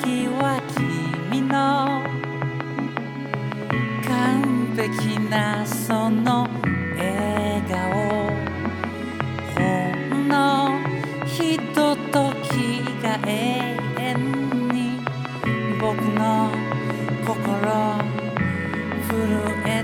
先は君の完璧なその笑顔。ほんのひとときが永遠に僕の心震え